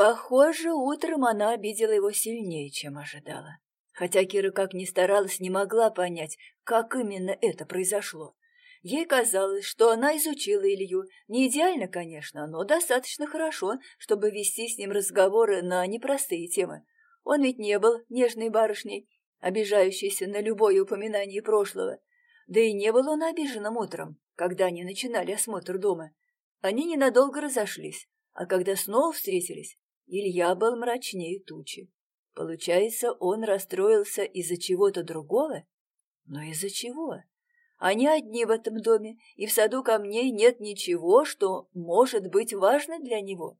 Похоже, утром она обидела его сильнее, чем ожидала. Хотя Кира как ни старалась, не могла понять, как именно это произошло. Ей казалось, что она изучила Илью, не идеально, конечно, но достаточно хорошо, чтобы вести с ним разговоры на непростые темы. Он ведь не был нежной барышней, обижающейся на любое упоминание прошлого. Да и не был он обиженным утром, когда они начинали осмотр дома. Они ненадолго разошлись, а когда снова встретились, Илья был мрачнее тучи. Получается, он расстроился из-за чего-то другого? Но из-за чего? Они одни в этом доме, и в саду камней нет ничего, что может быть важно для него.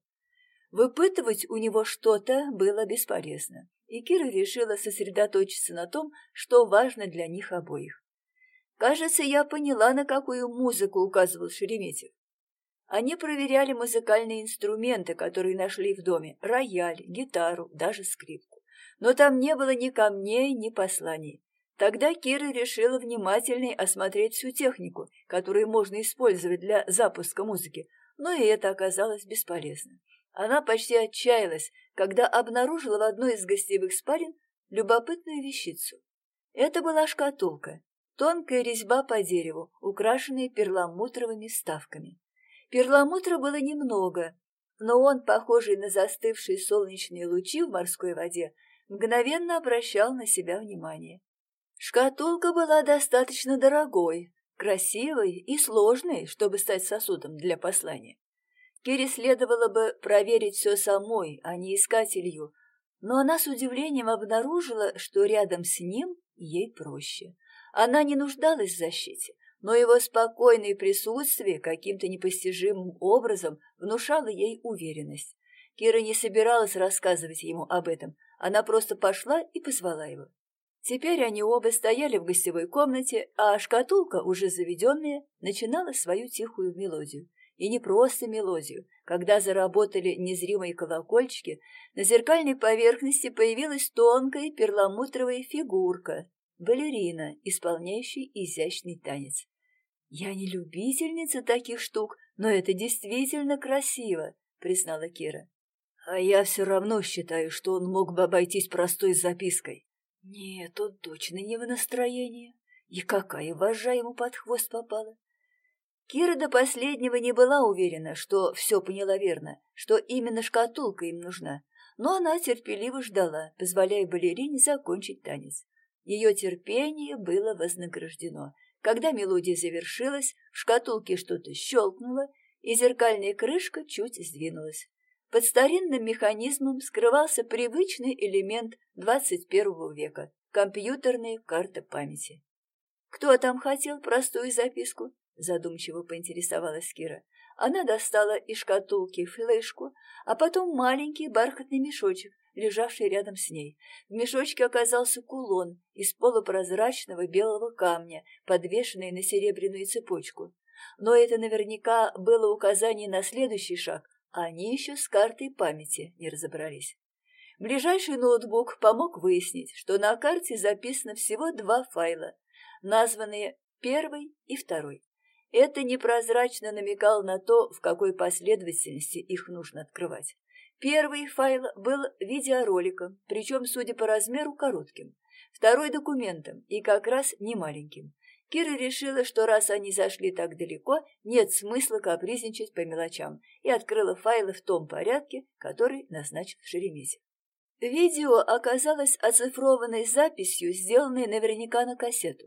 Выпытывать у него что-то было бесполезно, и Кира решила сосредоточиться на том, что важно для них обоих. Кажется, я поняла, на какую музыку указывал Шереметьев. Они проверяли музыкальные инструменты, которые нашли в доме, рояль, гитару, даже скрипку. Но там не было ни камней, ни посланий. Тогда Кира решила внимательней осмотреть всю технику, которую можно использовать для запуска музыки, но и это оказалось бесполезно. Она почти отчаялась, когда обнаружила в одной из гостевых спален любопытную вещицу. Это была шкатулка, тонкая резьба по дереву, украшенная перламутровыми вставками. Перламутра было немного, но он, похожий на застывшие солнечные лучи в морской воде, мгновенно обращал на себя внимание. Шкатулка была достаточно дорогой, красивой и сложной, чтобы стать сосудом для послания. Кире следовало бы проверить все самой, а не искать Илью, но она с удивлением обнаружила, что рядом с ним ей проще. Она не нуждалась в защите, но его спокойное присутствие каким-то непостижимым образом внушало ей уверенность. Кира не собиралась рассказывать ему об этом, она просто пошла и позвала его. Теперь они оба стояли в гостевой комнате, а шкатулка, уже заведенная, начинала свою тихую мелодию. И не просто мелодию. Когда заработали незримые колокольчики, на зеркальной поверхности появилась тонкая перламутровая фигурка, балерина, исполняющая изящный танец. «Я не любительница таких штук, но это действительно красиво», — признала Кира. «А я все равно считаю, что он мог бы обойтись простой запиской», нет, он точно не в настроении. И какая вожа ему под хвост попала? Кира до последнего не была уверена, что все поняла верно, что именно шкатулка им нужна, но она терпеливо ждала, позволяя балерине закончить танец. Ее терпение было вознаграждено. Когда мелодия завершилась, в шкатулке что-то щелкнуло, и зеркальная крышка чуть сдвинулась. Под старинным механизмом скрывался привычный элемент 21 века – компьютерная карта памяти. «Кто там хотел простую записку?» – задумчиво поинтересовалась Кира. Она достала из шкатулки флешку, а потом маленький бархатный мешочек, лежавший рядом с ней. В мешочке оказался кулон из полупрозрачного белого камня, подвешенный на серебряную цепочку. Но это наверняка было указание на следующий шаг – они еще с картой памяти не разобрались. Ближайший ноутбук помог выяснить, что на карте записано всего два файла, названные первый и второй. Это непрозрачно намекало на то, в какой последовательности их нужно открывать. Первый файл был видеороликом, причем, судя по размеру, коротким. Второй – документом, и как раз не маленьким. Кира решила, что раз они зашли так далеко, нет смысла капризничать по мелочам, и открыла файлы в том порядке, который назначил Шереметьев. Видео оказалось оцифрованной записью, сделанной наверняка на кассету.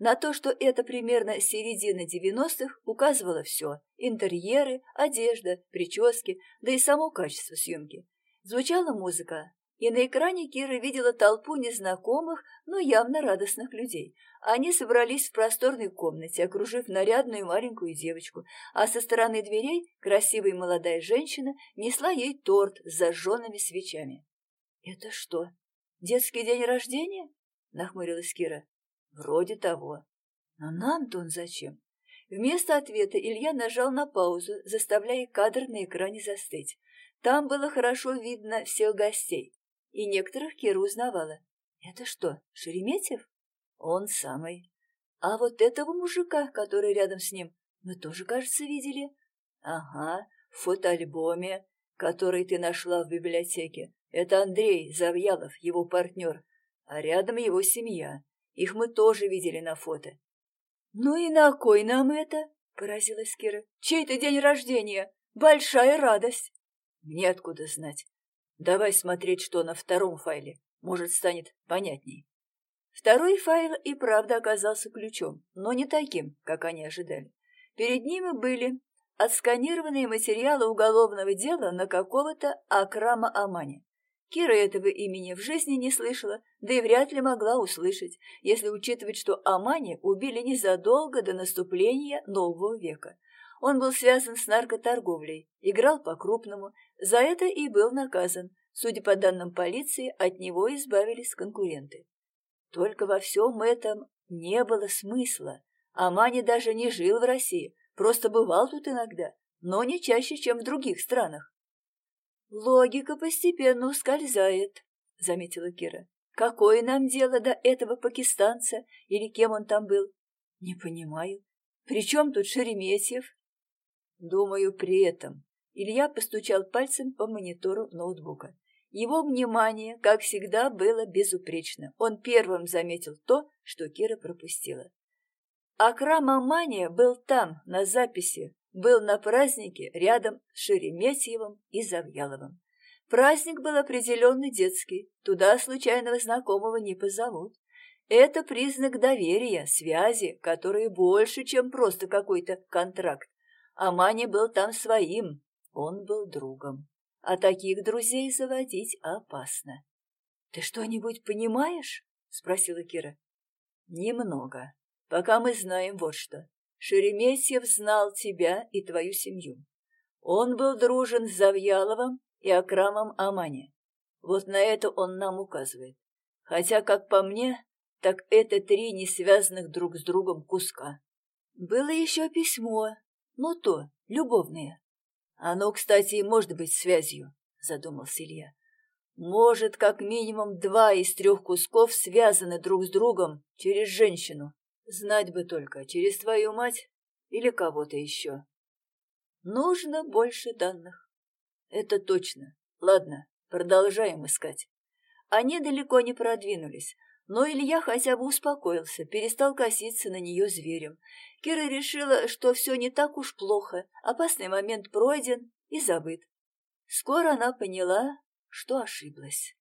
На то, что это примерно середина девяностых, указывало все – интерьеры, одежда, прически, да и само качество съемки. Звучала музыка, и на экране Кира видела толпу незнакомых, но явно радостных людей. Они собрались в просторной комнате, окружив нарядную маленькую девочку, а со стороны дверей красивая молодая женщина несла ей торт с зажженными свечами. «Это что, детский день рождения?» — нахмурилась Кира. «Вроде того. Но нам-то он зачем?» Вместо ответа Илья нажал на паузу, заставляя кадр на экране застыть. Там было хорошо видно всех гостей и некоторых Кира узнавала. «Это что, Шереметьев?» «Он самый. А вот этого мужика, который рядом с ним, мы тоже, кажется, видели». «Ага, в фотоальбоме. который ты нашла в библиотеке, это Андрей Завьялов, его партнер, а рядом его семья. Их мы тоже видели на фото. «Ну и на кой нам это?» — поразилась Кира. «Чей-то день рождения! Большая радость!» «Мне откуда знать? Давай смотреть, что на втором файле. Может, станет понятней». Второй файл и правда оказался ключом, но не таким, как они ожидали. Перед ними были отсканированные материалы уголовного дела на какого-то Акрама Амани. Кира этого имени в жизни не слышала, да и вряд ли могла услышать, если учитывать, что Амани убили незадолго до наступления нового века. Он был связан с наркоторговлей, играл по-крупному, за это и был наказан. Судя по данным полиции, от него избавились конкуренты. Только во всем этом не было смысла. Амани даже не жил в России, просто бывал тут иногда, но не чаще, чем в других странах. «Логика постепенно ускользает», — заметила Кира. «Какое нам дело до этого пакистанца или кем он там был?» «Не понимаю. При чем тут Шереметьев?» «Думаю, при этом». Илья постучал пальцем по монитору ноутбука. Его внимание, как всегда, было безупречно. Он первым заметил то, что Кира пропустила. Акрам Амания был там, на записи, был на празднике рядом с Шереметьевым и Завьяловым. Праздник был определенно детский, туда случайного знакомого не позовут. Это признак доверия, связи, которые больше, чем просто какой-то контракт. А Маня был там своим, он был другом. А таких друзей заводить опасно. — Ты что-нибудь понимаешь? — спросила Кира. — Немного. Пока мы знаем вот что. Шереметьев знал тебя и твою семью. Он был дружен с Завьяловым и Акрамом Амане. Вот на это он нам указывает. Хотя, как по мне, так это три не связанных друг с другом куска. Было еще письмо, ну то, любовное. Оно, кстати, и может быть связью, задумался Илья. Может, как минимум два из трех кусков связаны друг с другом через женщину. Знать бы только, через твою мать или кого-то еще. Нужно больше данных. Это точно. Ладно, продолжаем искать. Они далеко не продвинулись, но Илья хотя бы успокоился, перестал коситься на нее зверем. Кира решила, что все не так уж плохо, опасный момент пройден и забыт. Скоро она поняла, что ошиблась.